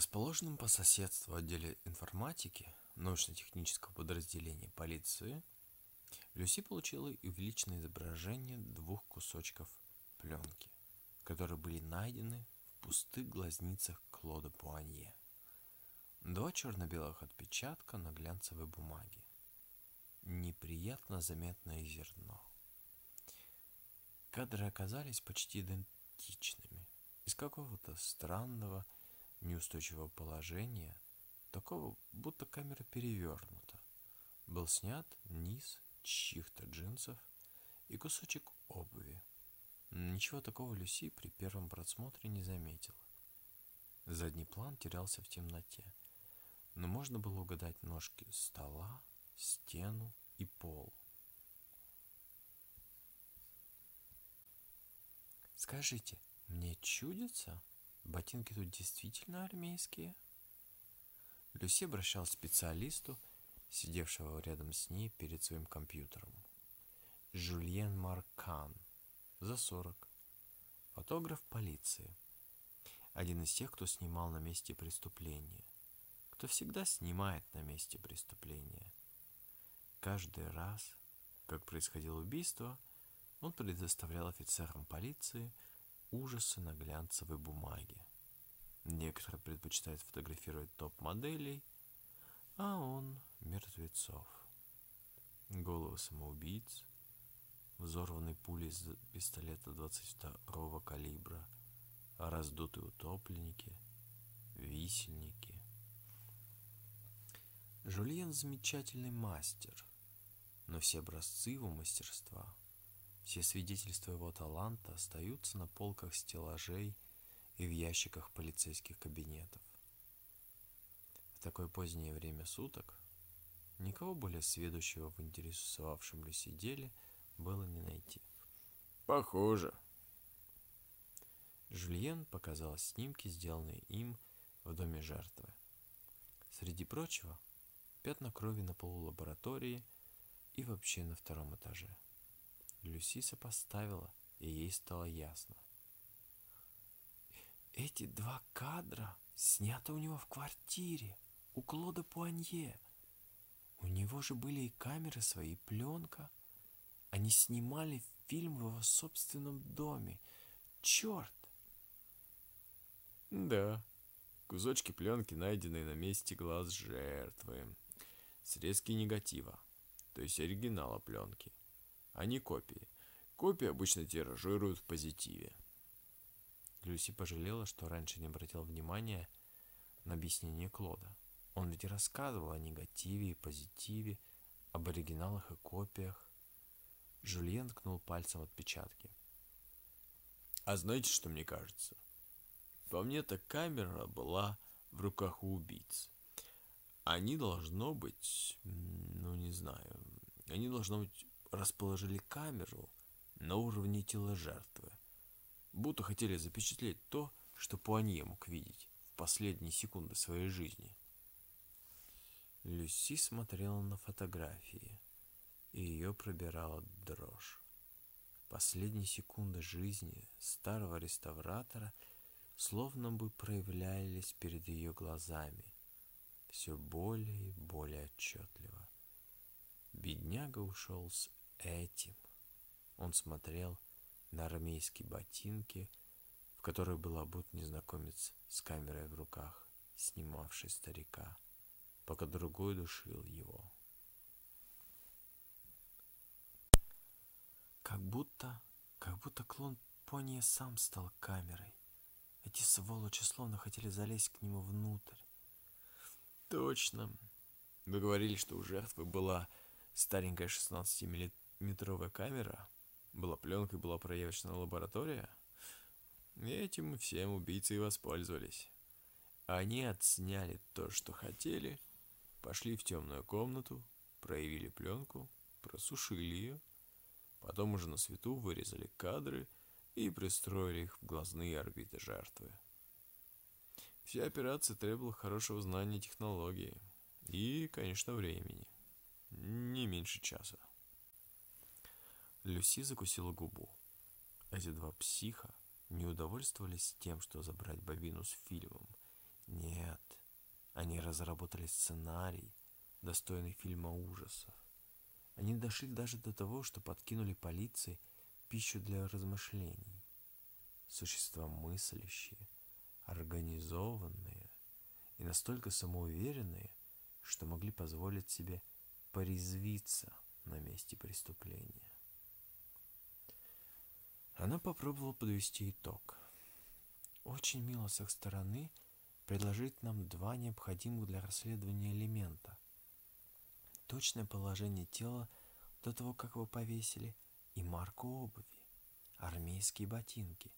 расположенном по соседству отделе информатики научно-технического подразделения полиции Люси получила увеличенное изображение двух кусочков пленки, которые были найдены в пустых глазницах Клода Пуанье. Два черно-белых отпечатка на глянцевой бумаге. Неприятно заметное зерно. Кадры оказались почти идентичными. Из какого-то странного, неустойчивого положения, такого, будто камера перевернута, был снят низ чьих-то джинсов и кусочек обуви. Ничего такого Люси при первом просмотре не заметила. Задний план терялся в темноте, но можно было угадать ножки стола, стену и пол. Скажите, мне чудится? Ботинки тут действительно армейские? Люси обращалась к специалисту, сидевшего рядом с ней перед своим компьютером. Жюльен Маркан, за 40. Фотограф полиции. Один из тех, кто снимал на месте преступления. Кто всегда снимает на месте преступления. Каждый раз, как происходило убийство, он предоставлял офицерам полиции ужасы на глянцевой бумаге. Некоторые предпочитают фотографировать топ-моделей, а он мертвецов. Головы самоубийц, взорванные пули из пистолета 22 калибра, раздутые утопленники, висельники. Жульен замечательный мастер, но все образцы его мастерства – все свидетельства его таланта остаются на полках стеллажей и в ящиках полицейских кабинетов. В такое позднее время суток никого более сведущего в интересовавшем Люси деле было не найти. Похоже. Жульен показал снимки, сделанные им в доме жертвы. Среди прочего, пятна крови на полу лаборатории и вообще на втором этаже. Люси сопоставила, и ей стало ясно. Эти два кадра сняты у него в квартире, у Клода Пуанье. У него же были и камеры свои, и пленка. Они снимали фильм в его собственном доме. Черт! Да, кусочки пленки, найденные на месте глаз жертвы. Срезки негатива, то есть оригинала пленки а не копии. Копии обычно тиражируют в позитиве. Люси пожалела, что раньше не обратила внимания на объяснение Клода. Он ведь рассказывал о негативе и позитиве, об оригиналах и копиях. Жюльен ткнул пальцем отпечатки. А знаете, что мне кажется? По мне-то камера была в руках у убийц. Они должно быть, ну не знаю, они должно быть расположили камеру на уровне тела жертвы, будто хотели запечатлеть то, что Пуанье мог видеть в последние секунды своей жизни. Люси смотрела на фотографии, и ее пробирала дрожь. Последние секунды жизни старого реставратора словно бы проявлялись перед ее глазами, все более и более отчетливо. Бедняга ушел с этим он смотрел на армейские ботинки, в которые был обут незнакомец с камерой в руках, снимавший старика, пока другой душил его. Как будто, как будто клон пони сам стал камерой. Эти сволочи словно хотели залезть к нему внутрь. Точно. Вы говорили, что у жертвы была старенькая 16 метровая камера, была пленка и была проявочная лаборатория. Этим всем убийцы и воспользовались. Они отсняли то, что хотели, пошли в темную комнату, проявили пленку, просушили ее, потом уже на свету вырезали кадры и пристроили их в глазные орбиты жертвы. Вся операция требовала хорошего знания технологии и, конечно, времени. Не меньше часа. Люси закусила губу. Эти два психа не удовольствовались тем, что забрать бобину с фильмом, Нет, они разработали сценарий, достойный фильма ужасов. Они дошли даже до того, что подкинули полиции пищу для размышлений. Существа мыслящие, организованные и настолько самоуверенные, что могли позволить себе порезвиться на месте преступления. Она попробовала подвести итог. Очень мило с их стороны предложить нам два необходимых для расследования элемента. Точное положение тела до того, как его повесили, и марку обуви, армейские ботинки.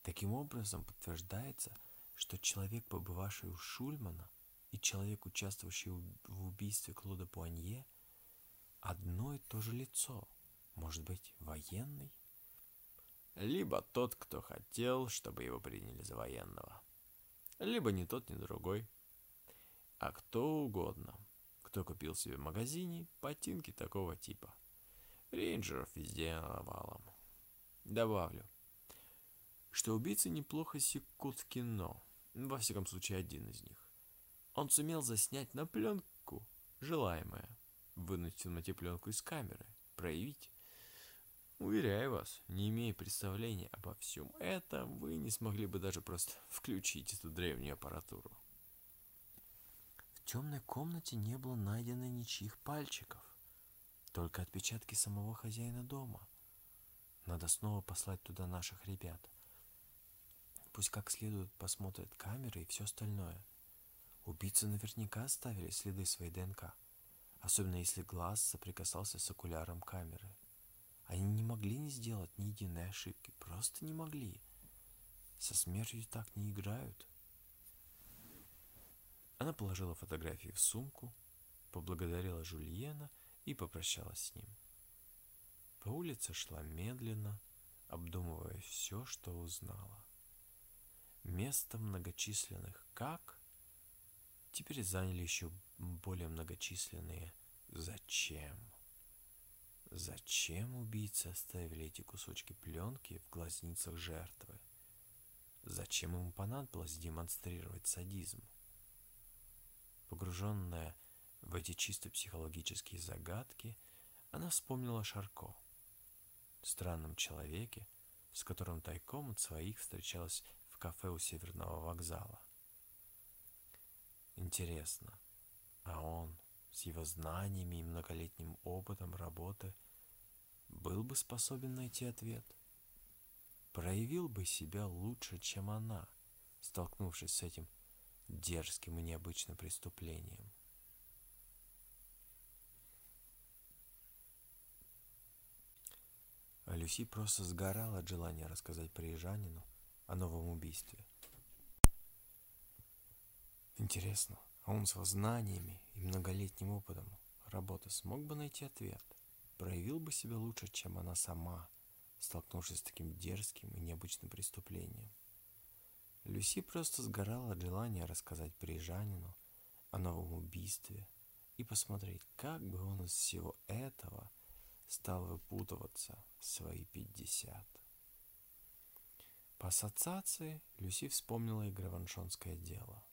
Таким образом подтверждается, что человек, побывавший у Шульмана, и человек, участвовавший в убийстве Клода Пуанье, одно и то же лицо. Может быть, военный? Либо тот, кто хотел, чтобы его приняли за военного. Либо ни тот, ни другой. А кто угодно, кто купил себе в магазине ботинки такого типа. Рейнджеров везде навалом. Добавлю, что убийцы неплохо секут в кино. Во всяком случае, один из них. Он сумел заснять на пленку желаемое, вынуть темноте пленку из камеры, проявить. Уверяю вас, не имея представления обо всем этом, вы не смогли бы даже просто включить эту древнюю аппаратуру. В темной комнате не было найдено ничьих пальчиков, только отпечатки самого хозяина дома. Надо снова послать туда наших ребят. Пусть как следует посмотрят камеры и все остальное. Убийцы наверняка оставили следы своей ДНК, особенно если глаз соприкасался с окуляром камеры. Они не могли не сделать ни единой ошибки, просто не могли. Со смертью так не играют. Она положила фотографии в сумку, поблагодарила Жульена и попрощалась с ним. По улице шла медленно, обдумывая все, что узнала. Место многочисленных «как» теперь заняли еще более многочисленные «зачем?». Зачем убийцы оставили эти кусочки пленки в глазницах жертвы? Зачем ему понадобилось демонстрировать садизм? Погруженная в эти чисто психологические загадки, она вспомнила Шарко, странном человеке, с которым тайком от своих встречалась в кафе у Северного вокзала. Интересно, а он с его знаниями и многолетним опытом работы был бы способен найти ответ? Проявил бы себя лучше, чем она, столкнувшись с этим дерзким и необычным преступлением? А Люси просто сгорала от желания рассказать парижанину о новом убийстве. Интересно, а он с его знаниями и многолетним опытом работы смог бы найти ответ? Проявил бы себя лучше, чем она сама, столкнувшись с таким дерзким и необычным преступлением? Люси просто сгорала от желания рассказать парижанину о новом убийстве и посмотреть, как бы он из всего этого стал выпутываться в свои пятьдесят. По ассоциации Люси вспомнила и Граваншонское дело –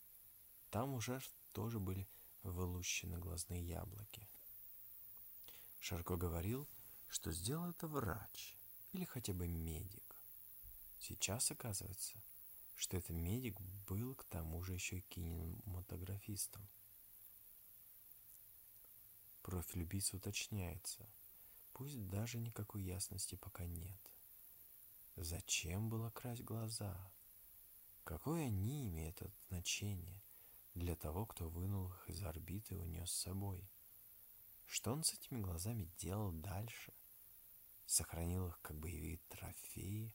там у жертв тоже были вылущены глазные яблоки. Шарко говорил, что сделал это врач или хотя бы медик. Сейчас оказывается, что этот медик был к тому же еще и кинематографистом. Профиль убийцы уточняется, пусть даже никакой ясности пока нет. Зачем было красть глаза? Какое они имеют значение? Для того, кто вынул их из орбиты и унес с собой. Что он с этими глазами делал дальше? Сохранил их как боевые трофеи?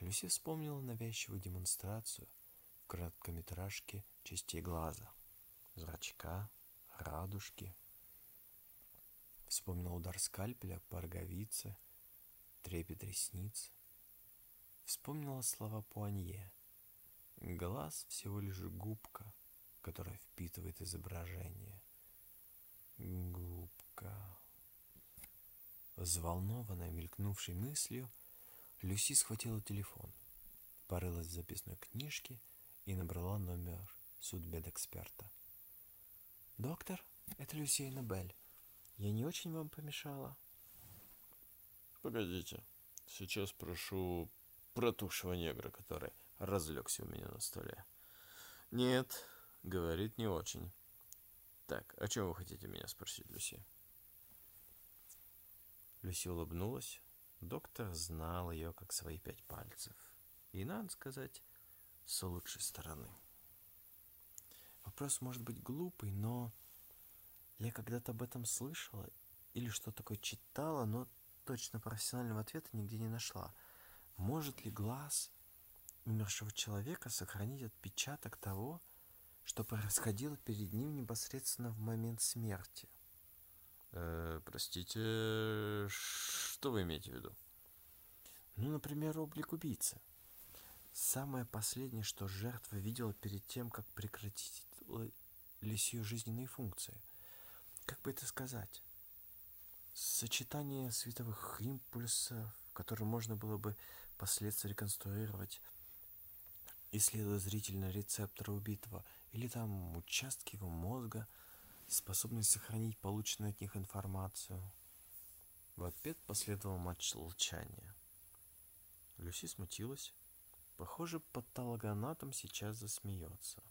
Люси вспомнила навязчивую демонстрацию в короткометражке частей глаза, зрачка, радужки. Вспомнила удар скальпеля по роговице, трепет ресниц. Вспомнила слова Пуанье – Глаз всего лишь губка, которая впитывает изображение. Губка. Взволнованная мелькнувшей мыслью, Люси схватила телефон, порылась в записной книжке и набрала номер судмедэксперта. «Доктор, это Люсия Нобель. Я не очень вам помешала?» «Погодите, сейчас прошу протухшего негра, который разлегся у меня на столе». «Нет, — говорит, — не очень. Так, о чем вы хотите меня спросить, Люси?» Люси улыбнулась. Доктор знал ее как свои пять пальцев. И, надо сказать, с лучшей стороны. Вопрос может быть глупый, но я когда-то об этом слышала или что такое читала, но точно профессионального ответа нигде не нашла. Может ли глаз умершего человека сохранить отпечаток того, что происходило перед ним непосредственно в момент смерти? Э, простите, что вы имеете в виду? Ну, например, облик убийцы. Самое последнее, что жертва видела перед тем, как прекратились ее жизненные функции. Как бы это сказать? Сочетание световых импульсов, которые можно было бы последствия реконструировать, исследуя зрительно рецепторы убитого, или там участки его мозга – способность сохранить полученную от них информацию. В ответ последовал матч молчания. Люси смутилась. Похоже, патологоанатом сейчас засмеется.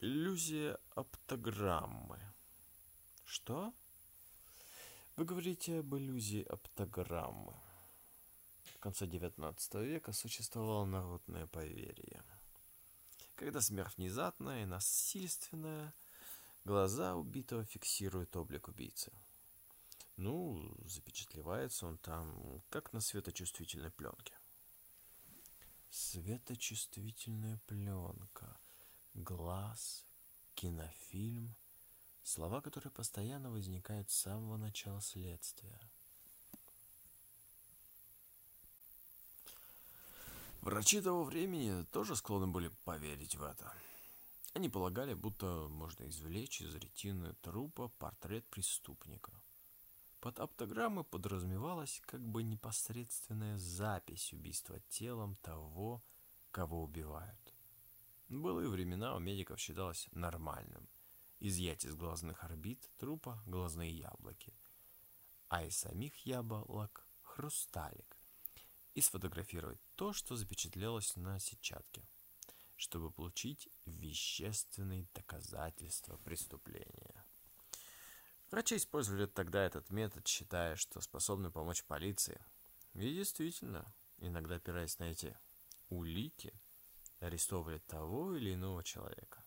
Иллюзия оптограммы. Что? Вы говорите об иллюзии оптограммы. Конце XIX века существовало народное поверье – когда смерть внезапная и насильственная, глаза убитого фиксируют облик убийцы. Ну, запечатлевается он там, как на светочувствительной пленке. Светочувствительная пленка, глаз, кинофильм – слова, которые постоянно возникают с самого начала следствия – Врачи того времени тоже склонны были поверить в это. Они полагали, будто можно извлечь из ретины трупа портрет преступника. Под оптограммой подразумевалась как бы непосредственная запись убийства телом того, кого убивают. В былые времена у медиков считалось нормальным изъять из глазных орбит трупа глазные яблоки, а из самих яблок – хрусталик и сфотографировать то, что запечатлелось на сетчатке, чтобы получить вещественные доказательства преступления. Врачи использовали тогда этот метод, считая, что способны помочь полиции. И действительно, иногда опираясь на эти улики, арестовывали того или иного человека.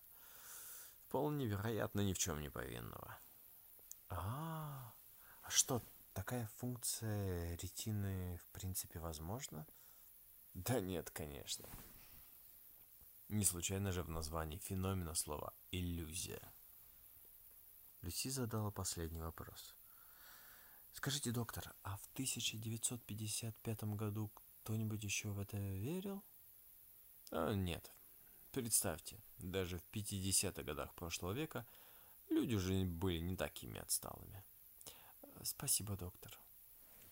Вполне вероятно, ни в чем не повинного. А, а что такая функция ретины в принципе возможна? Да нет, конечно. Не случайно же в названии феномена слова «иллюзия». Люси задала последний вопрос. Скажите, доктор, а в 1955 году кто-нибудь еще в это верил? А, нет. Представьте, даже в 50-х годах прошлого века люди уже были не такими отсталыми. Спасибо, доктор.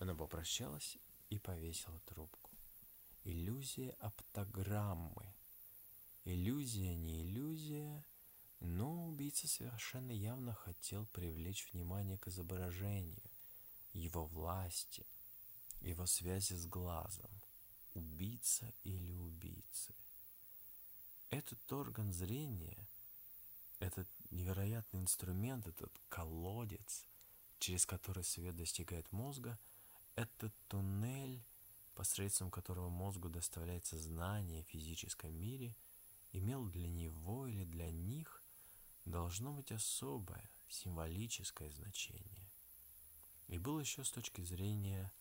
Она попрощалась и повесила трубку. Иллюзия оптограммы. Иллюзия не иллюзия, но убийца совершенно явно хотел привлечь внимание к изображению, его власти, его связи с глазом. Убийца или убийцы. Этот орган зрения, этот невероятный инструмент, этот колодец – через который свет достигает мозга, это туннель, посредством которого мозгу доставляется знание в физическом мире, имел для него или для них должно быть особое символическое значение. И был еще с точки зрения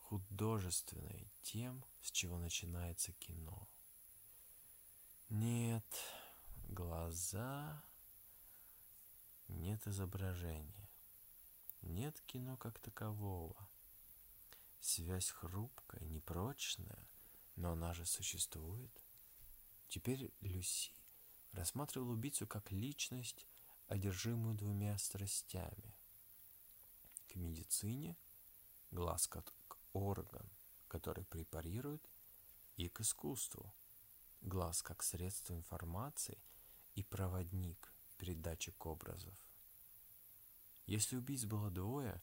художественной тем, с чего начинается кино. Нет, глаза нет изображения, нет кино как такового. Связь хрупкая, непрочная, но она же существует. Теперь Люси рассматривал убийцу как личность, одержимую двумя страстями. К медицине глаз как орган, который препарирует, и к искусству. Глаз как средство информации и проводник передатчик образов. Если убийц было двое,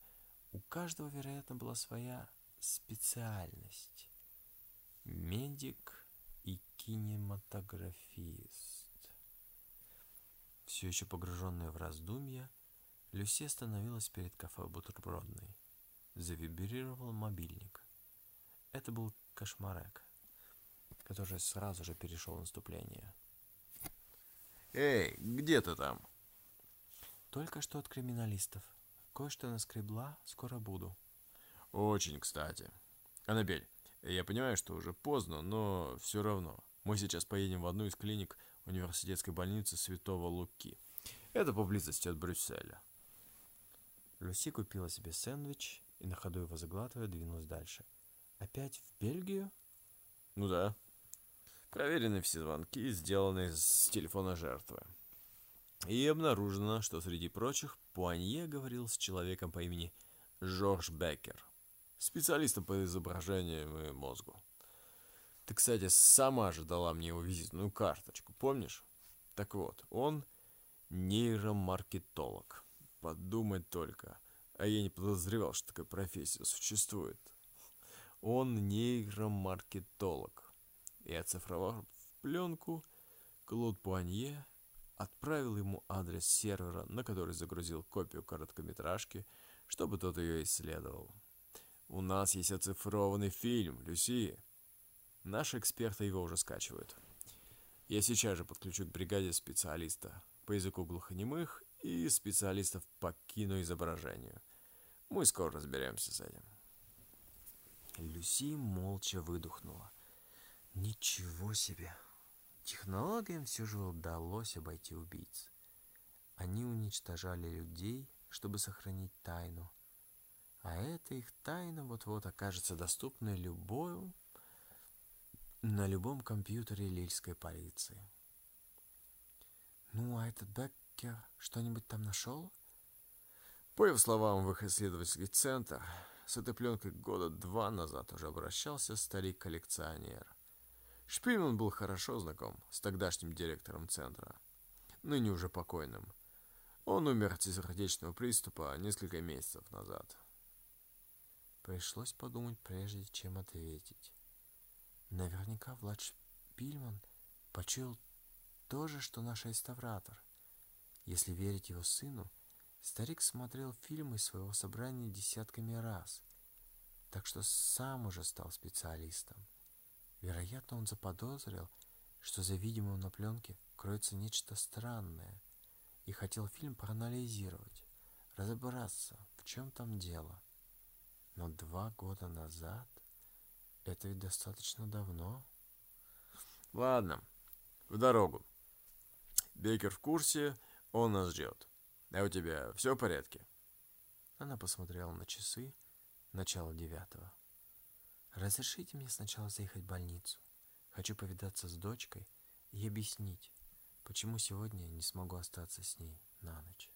у каждого, вероятно, была своя специальность. Медик и кинематографист. Все еще погруженная в раздумья, Люси остановилась перед кафе бутербродной. Завибрировал мобильник. Это был Кошмарек, который сразу же перешел в наступление. «Эй, где ты там?» «Только что от криминалистов. Кое-что наскребла, скоро буду». «Очень кстати. Аннабель, я понимаю, что уже поздно, но все равно. Мы сейчас поедем в одну из клиник университетской больницы Святого Луки. Это поблизости от Брюсселя. Люси купила себе сэндвич и на ходу его заглатывая двинулась дальше. «Опять в Бельгию?» «Ну да. Проверены все звонки, сделанные с телефона жертвы. И обнаружено, что среди прочих Пуанье говорил с человеком по имени Жорж Беккер, специалистом по изображениям и мозгу. Ты, кстати, сама же дала мне его визитную карточку, помнишь? Так вот, он нейромаркетолог. Подумать только. А я не подозревал, что такая профессия существует. Он нейромаркетолог. И оцифровав пленку, Клод Пуанье отправил ему адрес сервера, на который загрузил копию короткометражки, чтобы тот ее исследовал. У нас есть оцифрованный фильм, Люси. Наши эксперты его уже скачивают. Я сейчас же подключу к бригаде специалиста по языку глухонемых и специалистов по киноизображению. Мы скоро разберемся с этим. Люси молча выдохнула. Ничего себе! Технологиям все же удалось обойти убийц. Они уничтожали людей, чтобы сохранить тайну. А эта их тайна вот-вот окажется доступной любому на любом компьютере лильской полиции. Ну, а этот Беккер что-нибудь там нашел? По его словам, в их исследовательский центр с этой пленкой года два назад уже обращался старик-коллекционер. Шпильман был хорошо знаком с тогдашним директором центра, ныне уже покойным. Он умер от сердечного приступа несколько месяцев назад. Пришлось подумать, прежде чем ответить. Наверняка Влад Шпильман почуял то же, что наш реставратор. Если верить его сыну, старик смотрел фильмы своего собрания десятками раз, так что сам уже стал специалистом. Вероятно, он заподозрил, что за видимым на пленке кроется нечто странное, и хотел фильм проанализировать, разобраться, в чем там дело. Но два года назад это ведь достаточно давно. Ладно, в дорогу. Бекер в курсе, он нас ждет. А у тебя все в порядке? Она посмотрела на часы, начало девятого. Разрешите мне сначала заехать в больницу. Хочу повидаться с дочкой и объяснить, почему сегодня не смогу остаться с ней на ночь.